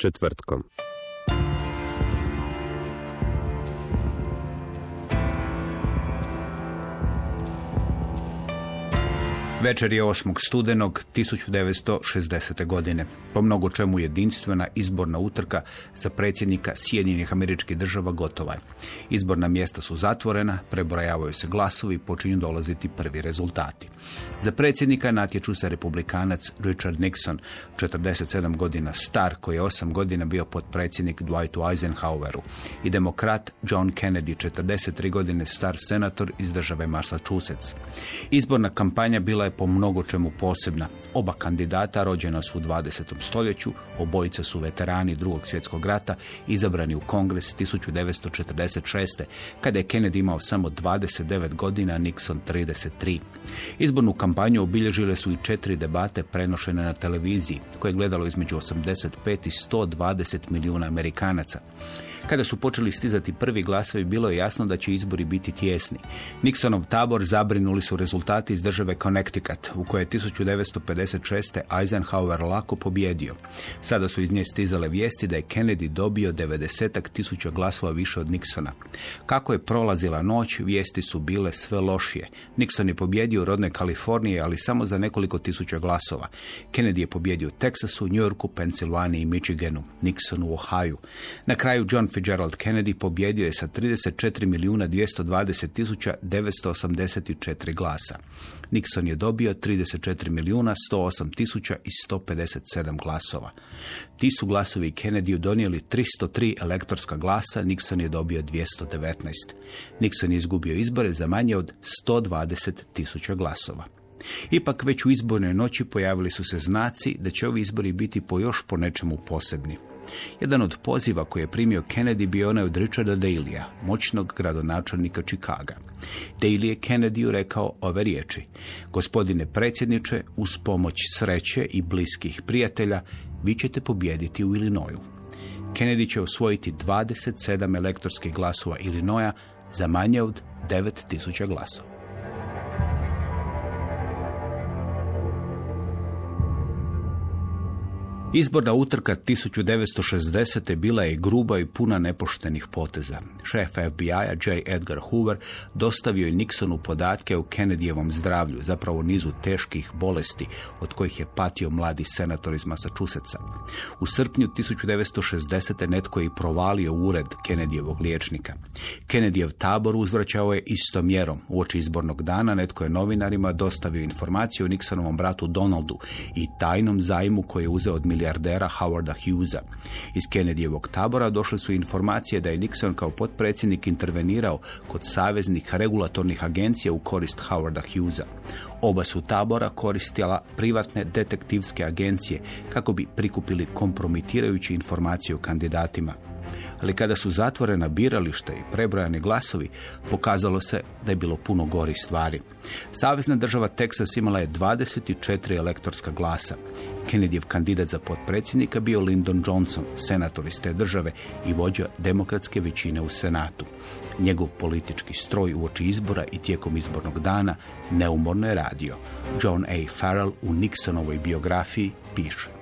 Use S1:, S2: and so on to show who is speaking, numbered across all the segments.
S1: Četvrtkom.
S2: Večer je 8. studenog 1960. godine. Po mnogo čemu jedinstvena izborna utrka za predsjednika Sjedinjenih američkih država gotova je. Izborna mjesta su zatvorena, prebrojavaju se glasovi i počinju dolaziti prvi rezultati. Za predsjednika natječu se republikanac Richard Nixon, 47 godina star, koji je 8 godina bio potpredsjednik Dwightu Eisenhoweru, i demokrat John Kennedy, 43 godine star senator iz države Massachusetts. Izborna kampanja bila je po mnogo čemu posebna. Oba kandidata rođena su u 20. stoljeću, obojica su veterani drugog svjetskog rata, izabrani u kongres 1946. kada je Kennedy imao samo 29 godina, Nixon 33. Izbornu kampanju obilježile su i četiri debate prenošene na televiziji, koje je gledalo između 85 i 120 milijuna Amerikanaca. Kada su počeli stizati prvi glasovi, bilo je jasno da će izbori biti tjesni. Nixonov tabor zabrinuli su rezultati iz države Connecticut, u kojoj je 1956. Eisenhower lako pobjedio. Sada su iz nje stizale vijesti da je Kennedy dobio 90 tisuća glasova više od Nixona. Kako je prolazila noć, vijesti su bile sve lošije. Nixon je pobjedio u rodnoj Kaliforniji, ali samo za nekoliko tisuća glasova. Kennedy je pobjedio u Teksasu, New Yorku, Pensilvaniji i Michiganu. Nixon u Ohio. Na kraju John Fitzgerald Kennedy pobjedio je sa 34 milijuna 220 tisuća 984 glasa. Nixon je dobio 34 milijuna 108 tisuća i 157 glasova. Ti su glasovi Kennedy donijeli 303 elektorska glasa, Nixon je dobio 219. Nixon je izgubio izbore za manje od 120 tisuća glasova. Ipak već u izbornoj noći pojavili su se znaci da će ovi izbori biti po još po nečemu posebni. Jedan od poziva koje je primio Kennedy bio onaj od Richarda Daleya, moćnog gradonačelnika Chicaga. Daley je Kennedyu rekao ove riječi. Gospodine predsjedniče, uz pomoć sreće i bliskih prijatelja, vi ćete pobijediti u Illinoisu. Kennedy će osvojiti 27 elektorskih glasova Illinoisa za manje od 9000 glasova. Izborna utrka 1960. bila je gruba i puna nepoštenih poteza. Šef FBI-a J. Edgar Hoover dostavio je Nixonu podatke o Kennedyjevom zdravlju, zapravo nizu teških bolesti od kojih je patio mladi senator iz Massachusettsa. U srpnju 1960. netko je i provalio ured Kennedyjevog liječnika. Kennedyjev tabor uzvraćao je istom mjerom. Uoči izbornog dana netko je novinarima dostavio informaciju o Nixonovom bratu Donaldu i tajnom zajmu koji je uzeo od milijardera Howarda Hughesa. Iz Kennedyjevog tabora došle su informacije da je Nixon kao potpredsjednik intervenirao kod saveznih regulatornih agencija u korist Howarda Hughesa. Oba su tabora koristila privatne detektivske agencije kako bi prikupili kompromitirajuće informacije o kandidatima. Ali kada su zatvorena birališta i prebrojani glasovi, pokazalo se da je bilo puno gori stvari. Savezna država Teksas imala je 24 elektorska glasa. Kennedyjev kandidat za potpredsjednika bio Lyndon Johnson, senator iz te države i vođa demokratske većine u Senatu. Njegov politički stroj uoči izbora i tijekom izbornog dana neumorno je radio. John A. Farrell u Nixonovoj biografiji piše.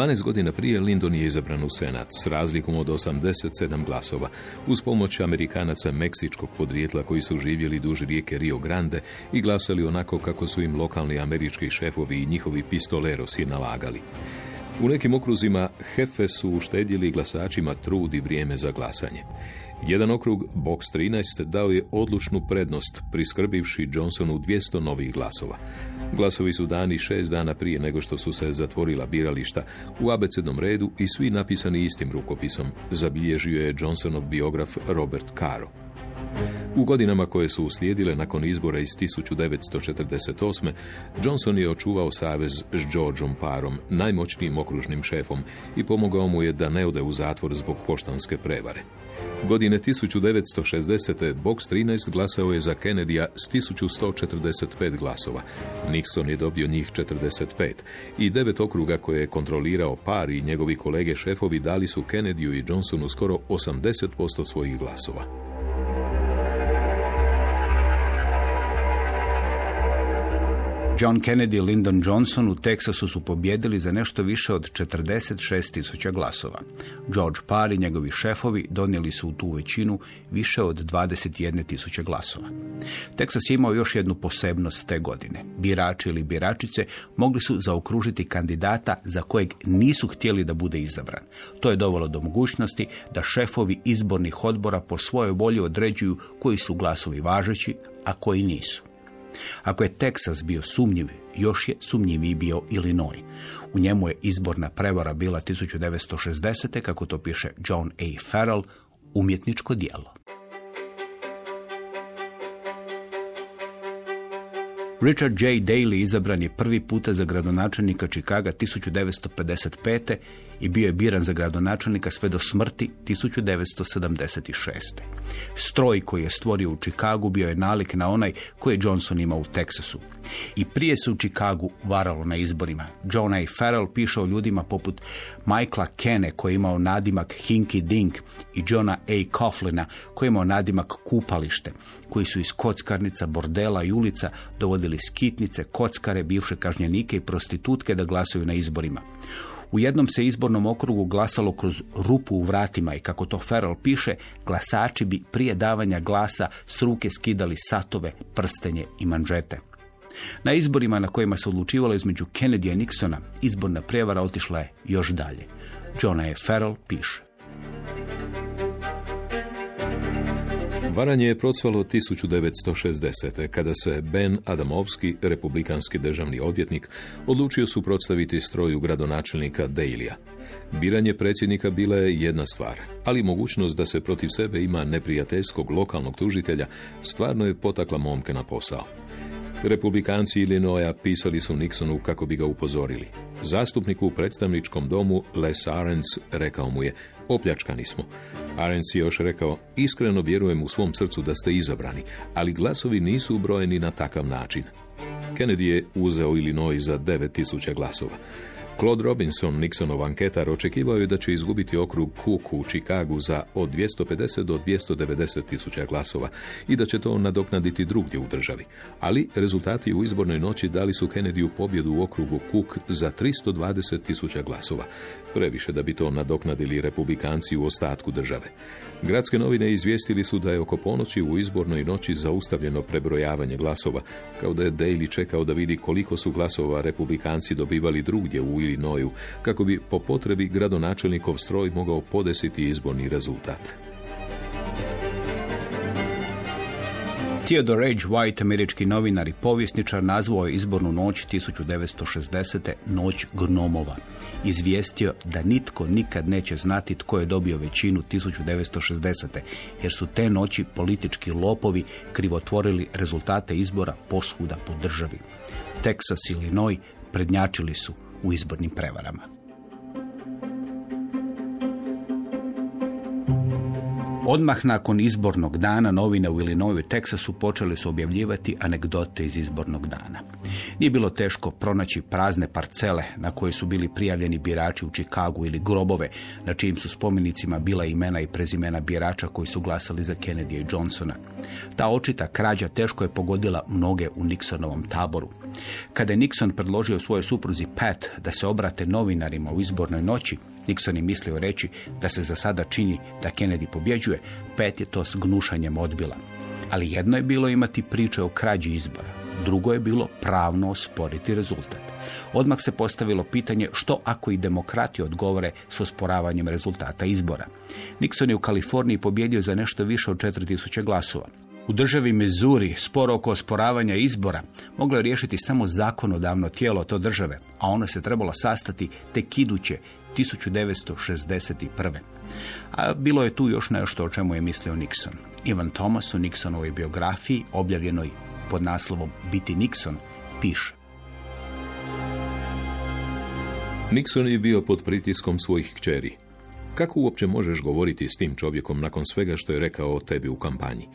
S3: 12 godina prije Lyndon je izabran u Senat s razlikom od 87 glasova uz pomoć Amerikanaca meksičkog podrijetla koji su živjeli duž rijeke Rio Grande i glasali onako kako su im lokalni američki šefovi i njihovi pistolerosi nalagali. U nekim okruzima Hefe su uštedjeli glasačima trud i vrijeme za glasanje. Jedan okrug, Box 13, dao je odlučnu prednost, priskrbivši Johnsonu 200 novih glasova. Glasovi su dani šest dana prije nego što su se zatvorila birališta u abecednom redu i svi napisani istim rukopisom, zabilježio je Johnsonov biograf Robert Caro. U godinama koje su uslijedile nakon izbora iz 1948. Johnson je očuvao savez s Georgeom Parom, najmoćnijim okružnim šefom, i pomogao mu je da ne ode u zatvor zbog poštanske prevare. Godine 1960. Box 13 glasao je za Kennedya s 1145 glasova. Nixon je dobio njih 45 i devet okruga koje je kontrolirao par i njegovi kolege šefovi dali su Kennedyu i Johnsonu skoro 80% svojih glasova.
S2: John Kennedy i Lyndon Johnson u Teksasu su pobjedili za nešto više od 46 tisuća glasova. George Parr i njegovi šefovi donijeli su u tu većinu više od 21 tisuće glasova. Teksas je imao još jednu posebnost te godine. Birači ili biračice mogli su zaokružiti kandidata za kojeg nisu htjeli da bude izabran. To je dovelo do mogućnosti da šefovi izbornih odbora po svojoj volji određuju koji su glasovi važeći, a koji nisu. Ako je Teksas bio sumnjiv, još je sumnjiviji bio Illinois. U njemu je izborna prevara bila 1960. kako to piše John A. Farrell, umjetničko dijelo. Richard J. Daley izabran je prvi puta za gradonačelnika Čikaga 1955. i bio je biran za gradonačelnika sve do smrti 1976. Stroj koji je stvorio u Čikagu bio je nalik na onaj koji je Johnson imao u Teksasu. I prije se u Čikagu varalo na izborima. John A. Farrell piše o ljudima poput Michaela Kene koji je imao nadimak Hinky Dink i Johna A. Coughlina koji je imao nadimak Kupalište koji su iz kockarnica, bordela i ulica dovodili skitnice, kockare, bivše kažnjenike i prostitutke da glasuju na izborima. U jednom se izbornom okrugu glasalo kroz rupu u vratima i kako to Farrell piše, glasači bi prije davanja glasa s ruke skidali satove, prstenje i manžete. Na izborima na kojima se odlučivalo između Kennedy i Nixona, izborna prevara otišla je još dalje. John A. Farrell piše.
S3: Varanje je procvalo 1960. kada se Ben Adamovski, republikanski državni odvjetnik, odlučio suprotstaviti stroju gradonačelnika Dalija. Biranje predsjednika bila je jedna stvar, ali mogućnost da se protiv sebe ima neprijateljskog lokalnog tužitelja stvarno je potakla momke na posao. Republikanci Illinoisa pisali su Nixonu kako bi ga upozorili. Zastupniku u predstavničkom domu Les Arens rekao mu je opljačkani smo. Arens je još rekao, iskreno vjerujem u svom srcu da ste izabrani, ali glasovi nisu ubrojeni na takav način. Kennedy je uzeo Illinois za 9000 glasova. Claude Robinson, Nixonov anketar, očekivao je da će izgubiti okrug Cook u Chicagu za od 250 do 290 tisuća glasova i da će to nadoknaditi drugdje u državi. Ali rezultati u izbornoj noći dali su Kennedy u pobjedu u okrugu Cook za 320 tisuća glasova. Previše da bi to nadoknadili republikanci u ostatku države. Gradske novine izvijestili su da je oko ponoći u izbornoj noći zaustavljeno prebrojavanje glasova, kao da je Daly čekao da vidi koliko su glasova republikanci dobivali drugdje u Illinoisu, kako bi po potrebi gradonačelnikov stroj mogao podesiti izborni rezultat.
S2: Theodore H. White, američki novinar i povjesničar, nazvao je izbornu noć 1960. noć gnomova. Izvijestio da nitko nikad neće znati tko je dobio većinu 1960. jer su te noći politički lopovi krivotvorili rezultate izbora posvuda po državi. Texas i Illinois prednjačili su u izbornim prevarama. Odmah nakon izbornog dana novine u Illinoisu i Teksasu počeli su objavljivati anegdote iz izbornog dana. Nije bilo teško pronaći prazne parcele na koje su bili prijavljeni birači u Čikagu ili grobove na čijim su spomenicima bila imena i prezimena birača koji su glasali za Kennedy i Johnsona. Ta očita krađa teško je pogodila mnoge u Nixonovom taboru. Kada je Nixon predložio svojoj supruzi Pat da se obrate novinarima u izbornoj noći, Nixon je mislio reći da se za sada čini da Kennedy pobjeđuje, Pat je to s gnušanjem odbila. Ali jedno je bilo imati priče o krađi izbora. drugo je bilo pravno osporiti rezultat. Odmah se postavilo pitanje što ako i demokrati odgovore s osporavanjem rezultata izbora. Nixon je u Kaliforniji pobjedio za nešto više od 4000 glasova. U državi Missouri sporo oko osporavanja izbora moglo je riješiti samo zakonodavno tijelo to države, a ono se trebalo sastati tek iduće 1961. A bilo je tu još nešto o čemu je mislio Nixon. Ivan Thomas u Nixonovoj biografiji, objavljenoj pod naslovom Biti Nixon, piše.
S3: Nixon je bio pod pritiskom svojih kćeri. Kako uopće možeš govoriti s tim čovjekom nakon svega što je rekao o tebi u kampanji?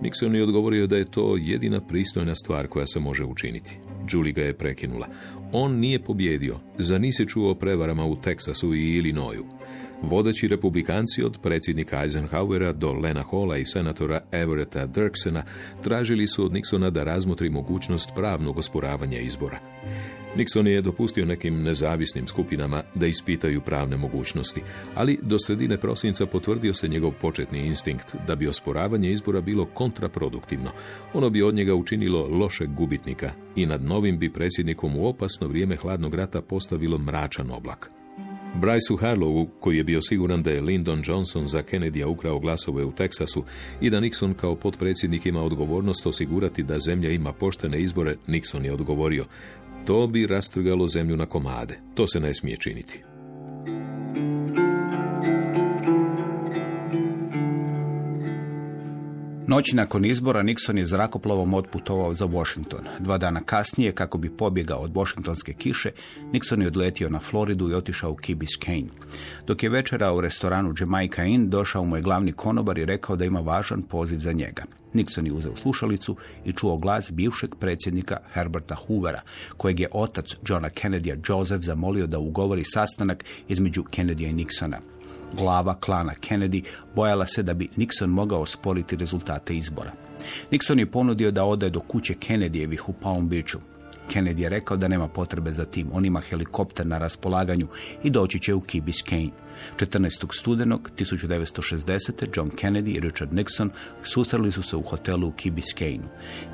S3: Nixon je odgovorio da je to jedina pristojna stvar koja se može učiniti. Julie ga je prekinula. On nije pobjedio. Za nisi čuo o prevarama u Teksasu i Illinoisu. Vodeći republikanci od predsjednika Eisenhowera do Lena Halla i senatora Everetta Dirksena tražili su od Nixona da razmotri mogućnost pravnog osporavanja izbora. Nixon je dopustio nekim nezavisnim skupinama da ispitaju pravne mogućnosti, ali do sredine prosinca potvrdio se njegov početni instinkt da bi osporavanje izbora bilo kontraproduktivno. Ono bi od njega učinilo lošeg gubitnika i nad novim bi predsjednikom u opasno vrijeme hladnog rata postavilo mračan oblak. Bryce Harlowu, koji je bio siguran da je Lyndon Johnson za Kennedy ukrao glasove u Teksasu i da Nixon kao potpredsjednik ima odgovornost osigurati da zemlja ima poštene izbore, Nixon je odgovorio, to bi rastrgalo zemlju na komade. To se ne smije činiti.
S2: Noći nakon izbora Nixon je zrakoplovom otputovao za Washington. Dva dana kasnije, kako bi pobjegao od washingtonske kiše, Nixon je odletio na Floridu i otišao u Key Biscayne. Dok je večera u restoranu Jamaica Inn, došao mu je glavni konobar i rekao da ima važan poziv za njega. Nixon je uzeo slušalicu i čuo glas bivšeg predsjednika Herberta Hoovera, kojeg je otac Johna Kennedya Joseph zamolio da ugovori sastanak između Kennedya i Nixona glava klana Kennedy bojala se da bi Nixon mogao osporiti rezultate izbora. Nixon je ponudio da ode do kuće Kennedyjevih u Palm Beachu. Kennedy je rekao da nema potrebe za tim. On ima helikopter na raspolaganju i doći će u Key Biscayne. 14. studenog 1960. John Kennedy i Richard Nixon susreli su se u hotelu u Key Biscayne.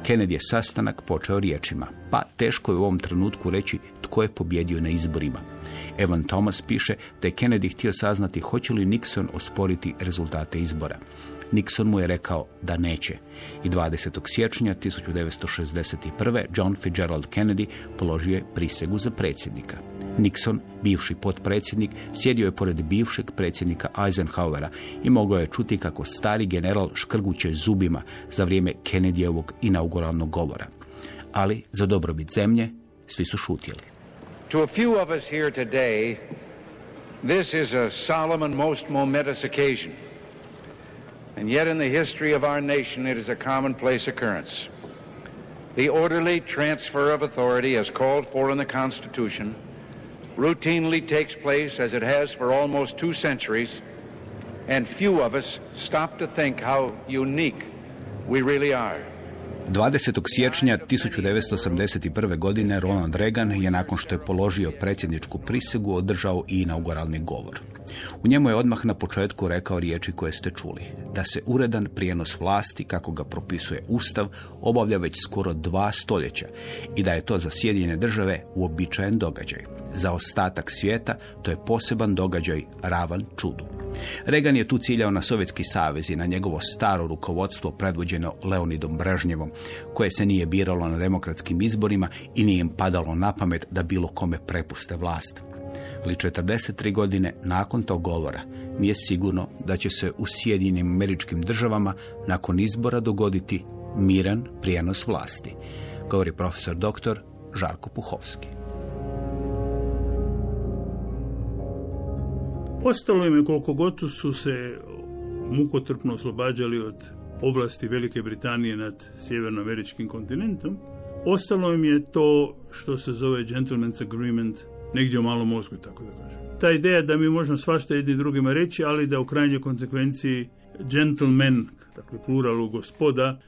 S2: Kennedy je sastanak počeo riječima, pa teško je u ovom trenutku reći tko je pobjedio na izborima. Evan Thomas piše da je Kennedy htio saznati hoće li Nixon osporiti rezultate izbora. Nixon mu je rekao da neće. I 20. siječnja 1961. John Fitzgerald Kennedy položio je prisegu za predsjednika. Nixon, bivši potpredsjednik, sjedio je pored bivšeg predsjednika Eisenhowera i mogao je čuti kako stari general škrguće zubima za vrijeme Kennedyjevog inauguralnog govora. Ali za dobrobit zemlje svi su šutjeli.
S4: To a few of us here today, this is a solemn and most momentous occasion. And yet, in the history of our nation, it is a commonplace occurrence. The orderly transfer of authority, as called for in the Constitution, routinely takes place as it has for almost two centuries, and few of us stop to think how unique we really are.
S2: 20. siječnja 1981. godine Ronald Reagan je nakon što je položio predsjedničku prisegu održao i inauguralni govor. U njemu je odmah na početku rekao riječi koje ste čuli, da se uredan prijenos vlasti, kako ga propisuje Ustav, obavlja već skoro dva stoljeća i da je to za Sjedinjene države uobičajen događaj. Za ostatak svijeta to je poseban događaj ravan čudu. Reagan je tu ciljao na Sovjetski savez i na njegovo staro rukovodstvo predvođeno Leonidom Brežnjevom, koje se nije biralo na demokratskim izborima i nije im padalo na pamet da bilo kome prepuste vlast. Ali 43 godine nakon tog govora nije sigurno da će se u Sjedinjenim američkim državama nakon izbora dogoditi miran prijenos vlasti, govori profesor dr. Žarko Puhovski.
S5: Ostalo im je koliko god su se mukotrpno oslobađali od ovlasti Velike Britanije nad sjevernoameričkim kontinentom, ostalo im je to što se zove gentleman's agreement negdje u malom mozgu, tako da kažem. Ta ideja da mi možemo svašta jedni drugima reći, ali da u krajnjoj konsekvenciji gentleman, dakle pluralu gospoda,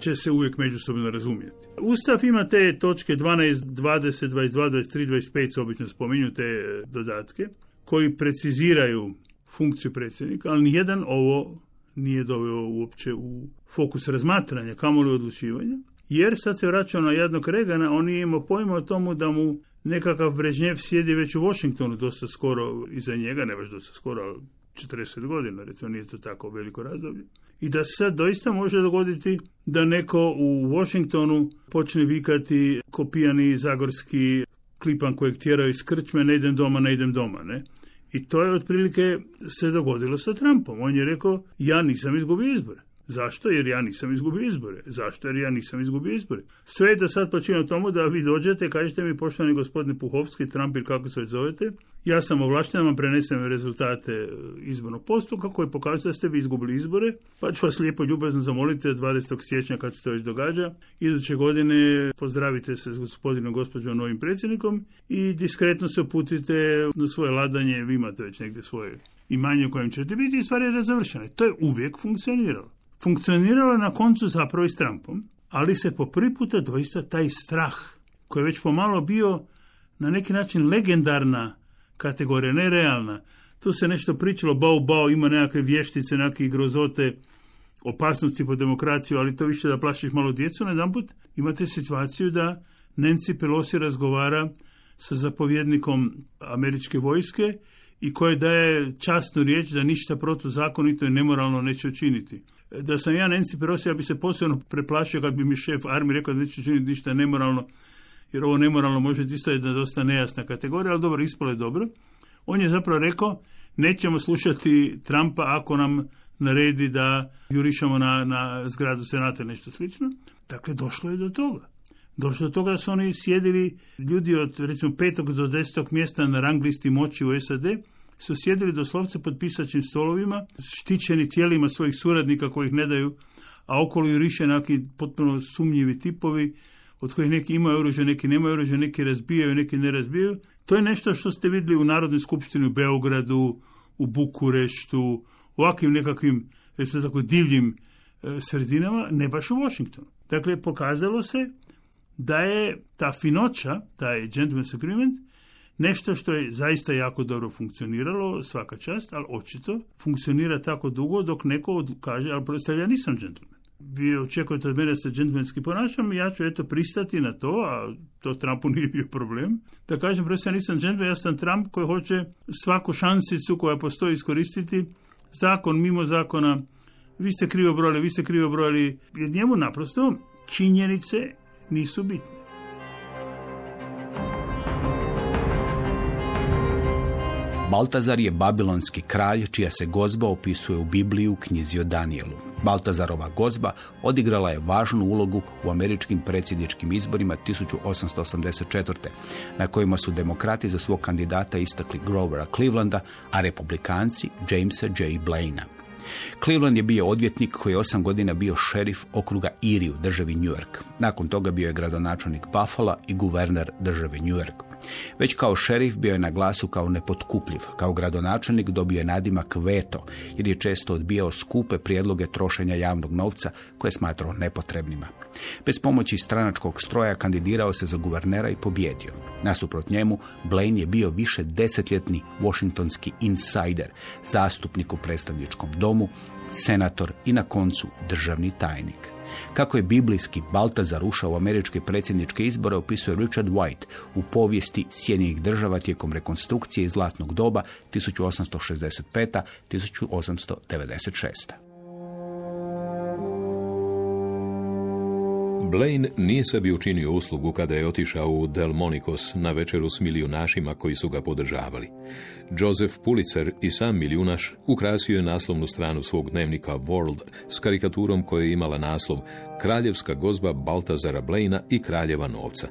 S5: će se uvijek međusobno razumjeti. Ustav ima te točke 12, 20, 22, 23, 25 se obično spominju te e, dodatke, koji preciziraju funkciju predsjednika, ali nijedan ovo nije doveo uopće u fokus razmatranja, kamoli odlučivanja, Jer sad se vraćamo na jednog Regana, on nije imao pojma o tomu da mu nekakav Brežnjev sjedi već u Washingtonu dosta skoro iza njega, ne baš dosta skoro, ali 40 godina, recimo nije to tako veliko razdoblje. I da se sad doista može dogoditi da neko u Washingtonu počne vikati ko pijani zagorski klipan kojeg tjerao iz krčme, ne idem doma, ne idem doma, ne? I to je otprilike se dogodilo sa Trumpom. On je rekao, ja nisam izgubio izbore. Zašto? Jer ja nisam izgubio izbore. Zašto? Jer ja nisam izgubio izbore. Sve je da sad počinje tomu da vi dođete kažete mi, poštovani gospodine Puhovski, Trump ili kako se zovete, ja sam ovlašten vam prenesem rezultate e, izbornog postupka koji pokazuju da ste vi izgubili izbore, pa ću vas lijepo ljubazno zamoliti 20. siječnja kad se to već događa. Iduće godine pozdravite se s gospodinom gospođom novim predsjednikom i diskretno se uputite na svoje ladanje, vi imate već negdje svoje imanje u kojem ćete biti i stvar je završena. To je uvijek funkcioniralo funkcioniralo je na koncu zapravo i s Trumpom, ali se po prvi puta doista taj strah, koji je već pomalo bio na neki način legendarna kategorija, nerealna. Tu se nešto pričalo, bao, bao, ima nekakve vještice, nekakve grozote, opasnosti po demokraciju, ali to više da plašiš malo djecu, na jedan put imate situaciju da Nancy Pelosi razgovara sa zapovjednikom američke vojske i koje daje časnu riječ da ništa protuzakonito i nemoralno neće učiniti da sam ja Nancy Pelosi, ja bi se posebno preplašio kad bi mi šef armije rekao da neće činiti ništa nemoralno, jer ovo nemoralno može biti isto jedna dosta nejasna kategorija, ali dobro, ispalo je dobro. On je zapravo rekao, nećemo slušati Trumpa ako nam naredi da jurišamo na, na zgradu senata nešto slično. Dakle, došlo je do toga. Došlo do toga su oni sjedili ljudi od recimo petog do desetog mjesta na rang listi moći u SAD su sjedili doslovce pod pisačim stolovima, štićeni tijelima svojih suradnika kojih ne daju, a okolo ju riše neki potpuno sumnjivi tipovi, od kojih neki imaju oružje, neki nemaju oružje, neki razbijaju, neki ne razbijaju. To je nešto što ste vidjeli u Narodnoj skupštini u Beogradu, u Bukureštu, u ovakvim nekakvim, recimo tako, divljim e, sredinama, ne baš u Washingtonu. Dakle, pokazalo se da je ta finoća, taj gentleman's agreement, Nešto što je zaista jako dobro funkcioniralo, svaka čast, ali očito funkcionira tako dugo dok neko kaže, ali prosto ja nisam džentlmen. Vi očekujete od mene da se džentlmenski ponašam, ja ću eto pristati na to, a to Trumpu nije bio problem. Da kažem, prosto ja nisam džentlmen, ja sam Trump koji hoće svaku šansicu koja postoji iskoristiti, zakon mimo zakona, vi ste krivo brojali, vi ste krivo brojali, jer njemu naprosto činjenice nisu bitne.
S2: Baltazar je babilonski kralj čija se gozba opisuje u Bibliji u knjizi o Danielu. Baltazarova gozba odigrala je važnu ulogu u američkim predsjedničkim izborima 1884. na kojima su demokrati za svog kandidata istakli Grovera Clevelanda, a republikanci Jamesa J. Blaina. Cleveland je bio odvjetnik koji je osam godina bio šerif okruga Erie u državi New York. Nakon toga bio je gradonačelnik Buffalo i guverner države New York. Već kao šerif bio je na glasu kao nepotkupljiv. Kao gradonačelnik dobio je nadimak veto, jer je često odbijao skupe prijedloge trošenja javnog novca koje je smatrao nepotrebnima. Bez pomoći stranačkog stroja kandidirao se za guvernera i pobjedio. Nasuprot njemu, Blaine je bio više desetljetni washingtonski insider, zastupnik u predstavničkom domu, senator i na koncu državni tajnik. Kako je biblijski Baltazar ušao u američke predsjedničke izbore opisuje Richard White u povijesti Sjedinjenih država tijekom rekonstrukcije iz zlatnog doba 1865-1896.
S3: Blaine nije sebi učinio uslugu kada je otišao u Delmonicos na večeru s milijunašima koji su ga podržavali. Joseph Pulitzer i sam milijunaš ukrasio je naslovnu stranu svog dnevnika World s karikaturom koja je imala naslov Kraljevska gozba Baltazara Blaina i Kraljeva novca.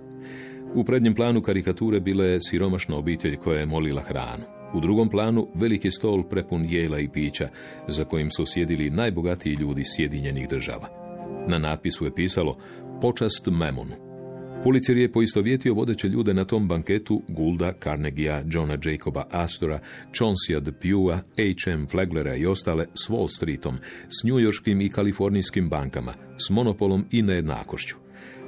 S3: U prednjem planu karikature bila je siromašna obitelj koja je molila hranu. U drugom planu veliki stol prepun jela i pića, za kojim su sjedili najbogatiji ljudi Sjedinjenih država. Na natpisu je pisalo Počast Memonu. Pulitzer je poistovjetio vodeće ljude na tom banketu Gulda, Carnegia, Johna Jacoba Astora, Chauncey'a Depewa, H.M. Fleglera i ostale s Wall Streetom, s njujorskim i kalifornijskim bankama, s monopolom i nejednakošću.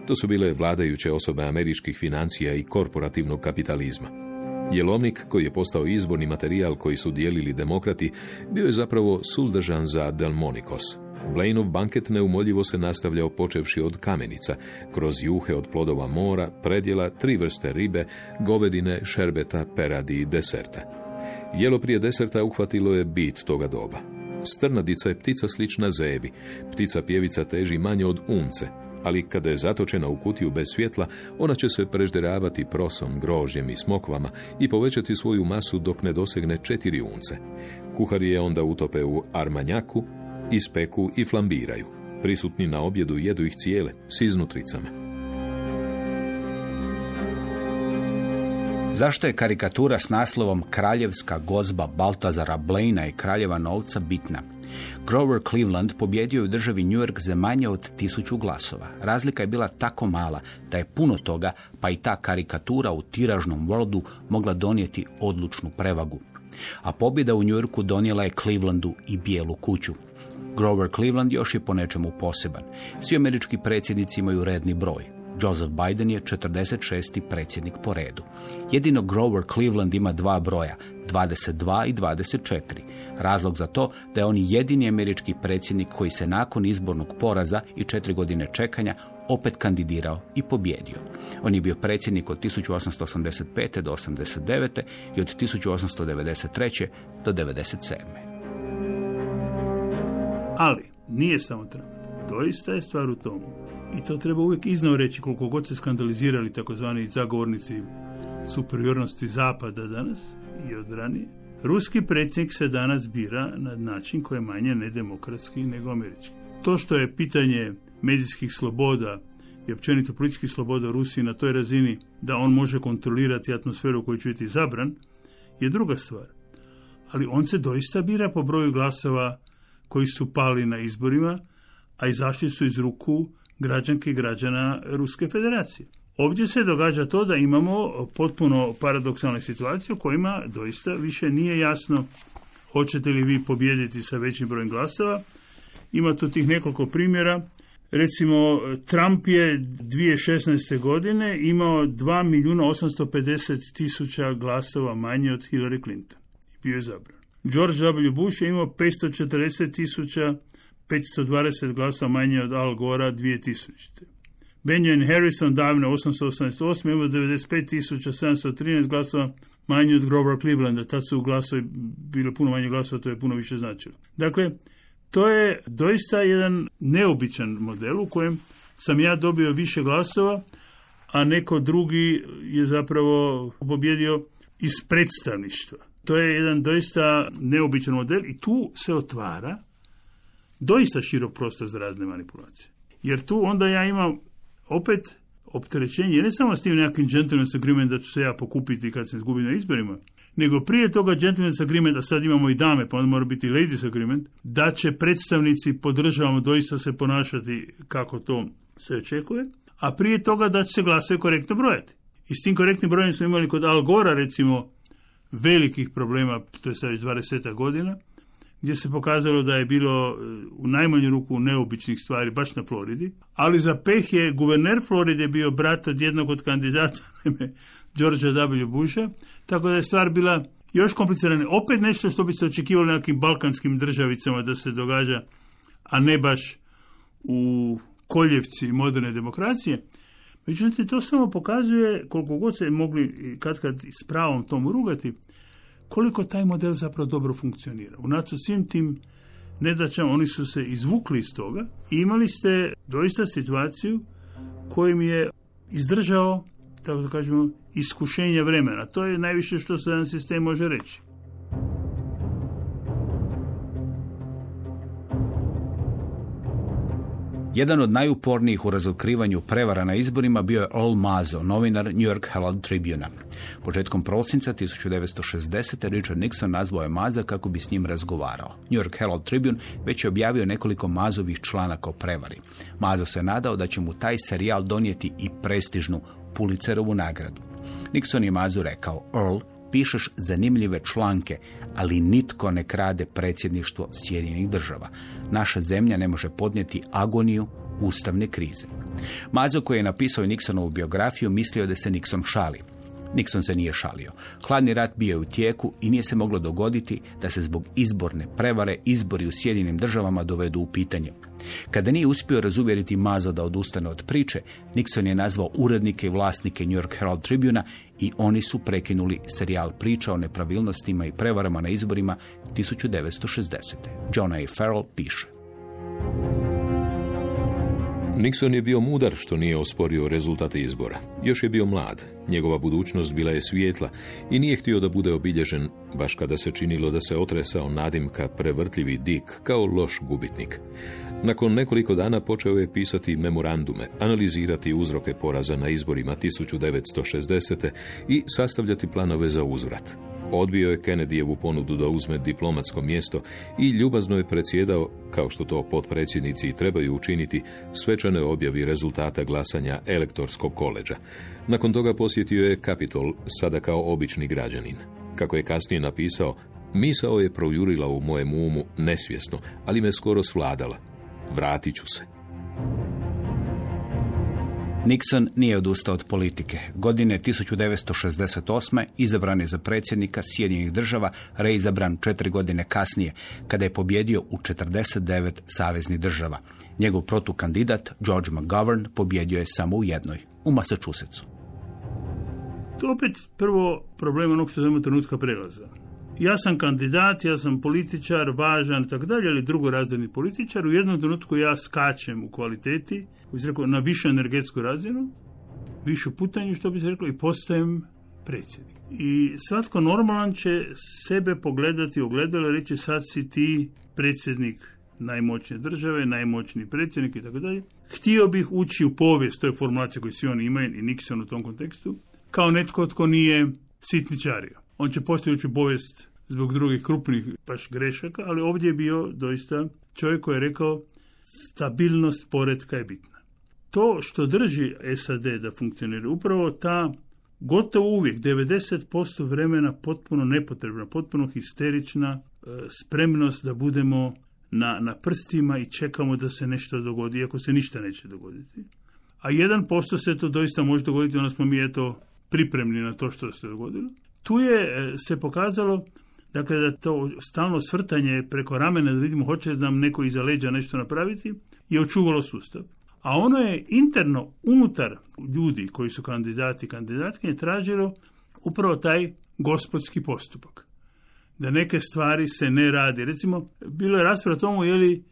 S3: To su bile vladajuće osobe američkih financija i korporativnog kapitalizma. Jelovnik, koji je postao izborni materijal koji su dijelili demokrati, bio je zapravo suzdržan za Delmonicos, Blainov banket neumoljivo se nastavljao počevši od kamenica, kroz juhe od plodova mora, predjela, tri vrste ribe, govedine, šerbeta, peradi i deserta. Jelo prije deserta uhvatilo je bit toga doba. Strnadica je ptica slična zebi. Ptica pjevica teži manje od unce, ali kada je zatočena u kutiju bez svjetla, ona će se prežderavati prosom, grožđem i smokvama i povećati svoju masu dok ne dosegne četiri unce. Kuhari je onda utope u armanjaku, ispeku i flambiraju. Prisutni na objedu jedu ih cijele, s iznutricama.
S2: Zašto je karikatura s naslovom Kraljevska gozba Baltazara Blaina i Kraljeva novca bitna? Grover Cleveland pobjedio je u državi New York za manje od tisuću glasova. Razlika je bila tako mala da je puno toga, pa i ta karikatura u tiražnom worldu mogla donijeti odlučnu prevagu. A pobjeda u New Yorku donijela je Clevelandu i bijelu kuću. Grover Cleveland još je po nečemu poseban. Svi američki predsjednici imaju redni broj. Joseph Biden je 46. predsjednik po redu. Jedino Grover Cleveland ima dva broja, 22 i 24. Razlog za to da je on jedini američki predsjednik koji se nakon izbornog poraza i četiri godine čekanja opet kandidirao i pobjedio. On je bio predsjednik od 1885. do 89. i od 1893. do 97.
S5: Ali, nije samo Trump. Doista je stvar u tomu. I to treba uvijek iznao reći koliko god se skandalizirali takozvani zagovornici superiornosti Zapada danas i od ranije. Ruski predsjednik se danas bira na način koji je manje nedemokratski nego američki. To što je pitanje medijskih sloboda i općenito političkih sloboda Rusiji na toj razini da on može kontrolirati atmosferu u kojoj će biti zabran je druga stvar. Ali on se doista bira po broju glasova koji su pali na izborima, a izašli su iz ruku građanke i građana Ruske federacije. Ovdje se događa to da imamo potpuno paradoksalne situacije u kojima doista više nije jasno hoćete li vi pobijediti sa većim brojem glasova. Ima tu tih nekoliko primjera. Recimo, Trump je 2016. godine imao 2 milijuna 850 tisuća glasova manje od Hillary Clinton. I bio je zabran. George W. Bush je imao 540 tisuća 520 glasova manje od Al Gora 2000. Benjamin Harrison davno 888 imao 95.713 glasova manje od Grover Clevelanda. Tad su glasovi bili puno manje glasova, to je puno više značilo. Dakle, to je doista jedan neobičan model u kojem sam ja dobio više glasova, a neko drugi je zapravo pobjedio iz predstavništva. To je jedan doista neobičan model i tu se otvara doista širok prostor za razne manipulacije. Jer tu onda ja imam opet opterećenje, ne samo s tim nekakvim gentleman's agreement da ću se ja pokupiti kad se izgubi na izborima, nego prije toga gentleman's agreement, a sad imamo i dame, pa onda mora biti ladies agreement, da će predstavnici podržavamo doista se ponašati kako to se očekuje, a prije toga da će se glasove korektno brojati. I s tim korektnim brojem smo imali kod Al Gora, recimo, velikih problema, to je već 20 godina, gdje se pokazalo da je bilo e, u najmanju ruku neobičnih stvari baš na Floridi, ali za peh je guverner Floride bio brat od jednog od kandidata, Georgia W. Busha, tako da je stvar bila još komplicirana. Opet nešto što bi se očekivalo na nekim balkanskim državicama da se događa, a ne baš u koljevci moderne demokracije. Međutim, to samo pokazuje koliko god se mogli kad kad s pravom tomu rugati, koliko taj model zapravo dobro funkcionira. U svim tim nedaćama oni su se izvukli iz toga i imali ste doista situaciju kojim je izdržao, tako da kažemo, iskušenje vremena. To je najviše što se jedan sistem može reći.
S2: Jedan od najupornijih u razotkrivanju prevara na izborima bio je Earl Mazo, novinar New York Herald Tribuna. Početkom prosinca 1960. Richard Nixon nazvao je Maza kako bi s njim razgovarao. New York Herald Tribune već je objavio nekoliko Mazovih članaka o prevari. Mazo se nadao da će mu taj serijal donijeti i prestižnu Pulitzerovu nagradu. Nixon je Mazu rekao, Earl, pišeš zanimljive članke, ali nitko ne krade predsjedništvo Sjedinjenih država. Naša zemlja ne može podnijeti agoniju ustavne krize. Mazo koji je napisao Nixonovu biografiju mislio da se Nixon šali. Nixon se nije šalio. Hladni rat bio je u tijeku i nije se moglo dogoditi da se zbog izborne prevare izbori u Sjedinim državama dovedu u pitanje. Kada nije uspio razuvjeriti Maza da odustane od priče, Nixon je nazvao urednike i vlasnike New York Herald Tribuna i oni su prekinuli serijal priča o nepravilnostima i prevarama na izborima 1960. John A. Farrell piše.
S3: Nixon je bio mudar što nije osporio rezultate izbora. Još je bio mlad, njegova budućnost bila je svijetla i nije htio da bude obilježen, baš kada se činilo da se otresao nadimka prevrtljivi dik kao loš gubitnik. Nakon nekoliko dana počeo je pisati memorandume, analizirati uzroke poraza na izborima 1960. i sastavljati planove za uzvrat. Odbio je Kennedyjevu ponudu da uzme diplomatsko mjesto i ljubazno je predsjedao, kao što to potpredsjednici i trebaju učiniti, svečane objavi rezultata glasanja elektorskog koleđa. Nakon toga posjetio je Kapitol, sada kao obični građanin. Kako je kasnije napisao, misao je projurila u mojem umu nesvjesno, ali me skoro svladala. Vratit ću se.
S2: Nixon nije odustao od politike. Godine 1968. izabran je za predsjednika Sjedinjenih država, reizabran četiri godine kasnije, kada je pobjedio u 49 saveznih država. Njegov protukandidat, George McGovern, pobjedio je samo u jednoj, u Massachusettsu.
S5: To opet prvo problem onog što zovemo trenutka prelaza. Ja sam kandidat, ja sam političar, važan, tako dalje, ali drugorazredni političar. U jednom trenutku ja skačem u kvaliteti, koji rekao, na višu energetsku razinu, višu putanju, što bi se reklo, i postajem predsjednik. I svatko normalan će sebe pogledati, ogledalo i reći sad si ti predsjednik najmoćnije države, najmoćniji predsjednik i tako dalje. Htio bih ući u povijest, to je formulacija koju svi oni imaju i Nixon u tom kontekstu, kao netko tko nije sitničario. On će postoji ući u povijest zbog drugih krupnih baš grešaka, ali ovdje je bio doista čovjek koji je rekao stabilnost poredka je bitna. To što drži SAD da funkcionira, upravo ta gotovo uvijek, 90% vremena potpuno nepotrebna, potpuno histerična e, spremnost da budemo na, na prstima i čekamo da se nešto dogodi, iako se ništa neće dogoditi. A 1% se to doista može dogoditi, onda smo mi eto pripremni na to što se dogodilo. Tu je e, se pokazalo Dakle, da to stalno svrtanje preko ramena da vidimo hoće da nam neko iza leđa nešto napraviti je očuvalo sustav. A ono je interno, unutar ljudi koji su kandidati i kandidatkinje tražilo upravo taj gospodski postupak. Da neke stvari se ne radi. Recimo, bilo je rasprava o tomu je li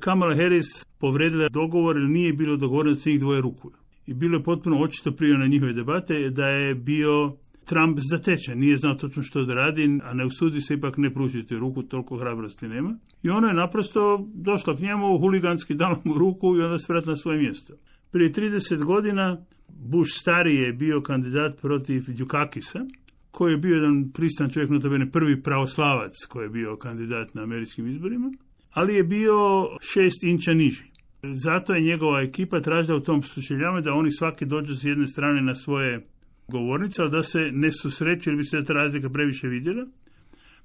S5: Kamala Harris povredila dogovor ili nije bilo dogovoreno da se njih dvoje rukuju. I bilo je potpuno očito prije na njihove debate da je bio Trump zatečen, nije znao točno što da radi, a ne usudi se ipak ne pružiti ruku, toliko hrabrosti nema. I ono je naprosto došlo k njemu, huliganski dalo mu ruku i onda se na svoje mjesto. Prije 30 godina Bush stariji je bio kandidat protiv Dukakisa, koji je bio jedan pristan čovjek, notabene prvi pravoslavac koji je bio kandidat na američkim izborima, ali je bio šest inča niži. Zato je njegova ekipa tražila u tom sučeljavanju da oni svaki dođu s jedne strane na svoje govornica, da se ne susreću jer bi se ta razlika previše vidjela.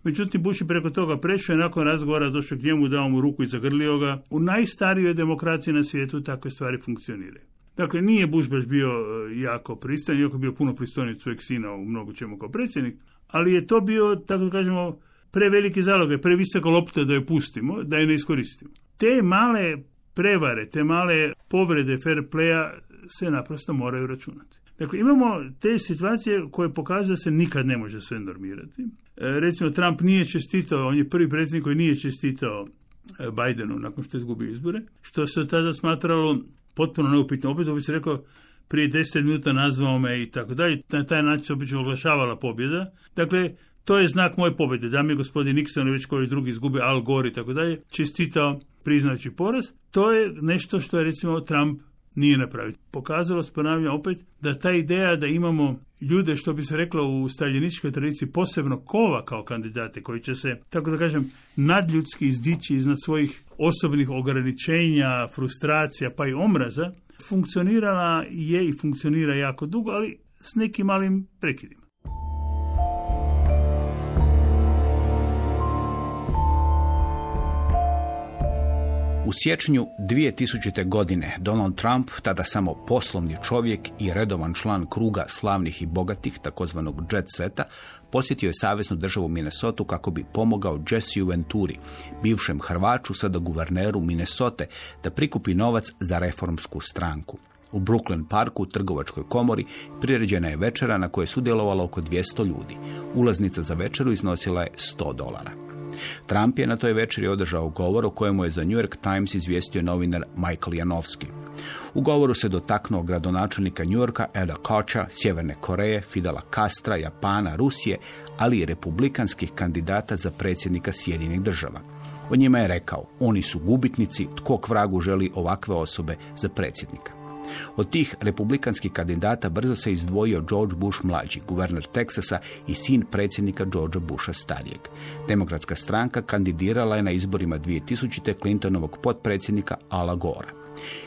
S5: Međutim, Bush je preko toga prešao i nakon razgovora došao k njemu, dao mu ruku i zagrlio ga. U najstarijoj demokraciji na svijetu takve stvari funkcioniraju. Dakle, nije Bush baš bio e, jako pristojan, iako bio puno pristojniji Eksina u mnogo čemu kao predsjednik, ali je to bio, tako da kažemo, preveliki zalog, previsoko lopta da je pustimo, da je ne iskoristimo. Te male prevare, te male povrede fair playa se naprosto moraju računati. Dakle, imamo te situacije koje pokazuju da se nikad ne može sve normirati. E, recimo, Trump nije čestitao, on je prvi predsjednik koji nije čestitao e, Bidenu nakon što je izgubio izbore, što se tada smatralo potpuno neupitno. Opet bi se rekao, prije deset minuta nazvao me i tako dalje. Na taj način se obično oglašavala pobjeda. Dakle, to je znak moje pobjede. Da mi je gospodin Nixon, već koji drugi izgube Al Gore i tako dalje, čestitao priznajući poraz. To je nešto što je recimo Trump nije napraviti. Pokazalo se, ponavljam opet, da ta ideja da imamo ljude, što bi se reklo u staljinističkoj tradiciji, posebno kova kao kandidate, koji će se, tako da kažem, nadljudski izdići iznad svojih osobnih ograničenja, frustracija, pa i omraza, funkcionirala je i funkcionira jako dugo, ali s nekim malim prekidima.
S2: U siječnju 2000. godine Donald Trump, tada samo poslovni čovjek i redovan član kruga slavnih i bogatih, takozvanog jet seta, posjetio je saveznu državu Minnesota kako bi pomogao Jesse Venturi, bivšem Hrvaču, sada guverneru Minnesota, da prikupi novac za reformsku stranku. U Brooklyn Parku u trgovačkoj komori priređena je večera na kojoj je sudjelovalo oko 200 ljudi. Ulaznica za večeru iznosila je 100 dolara. Trump je na toj večeri održao govor o kojemu je za New York Times izvijestio novinar Michael Janovski. U govoru se dotaknuo gradonačelnika New Yorka Eda Kocha, Sjeverne Koreje, Fidela Castra, Japana, Rusije, ali i republikanskih kandidata za predsjednika Sjedinih država. O njima je rekao, oni su gubitnici, tko k vragu želi ovakve osobe za predsjednika. Od tih republikanskih kandidata brzo se izdvojio George Bush mlađi, guverner Teksasa i sin predsjednika Georgea Busha starijeg. Demokratska stranka kandidirala je na izborima 2000. Clintonovog potpredsjednika Ala Gora.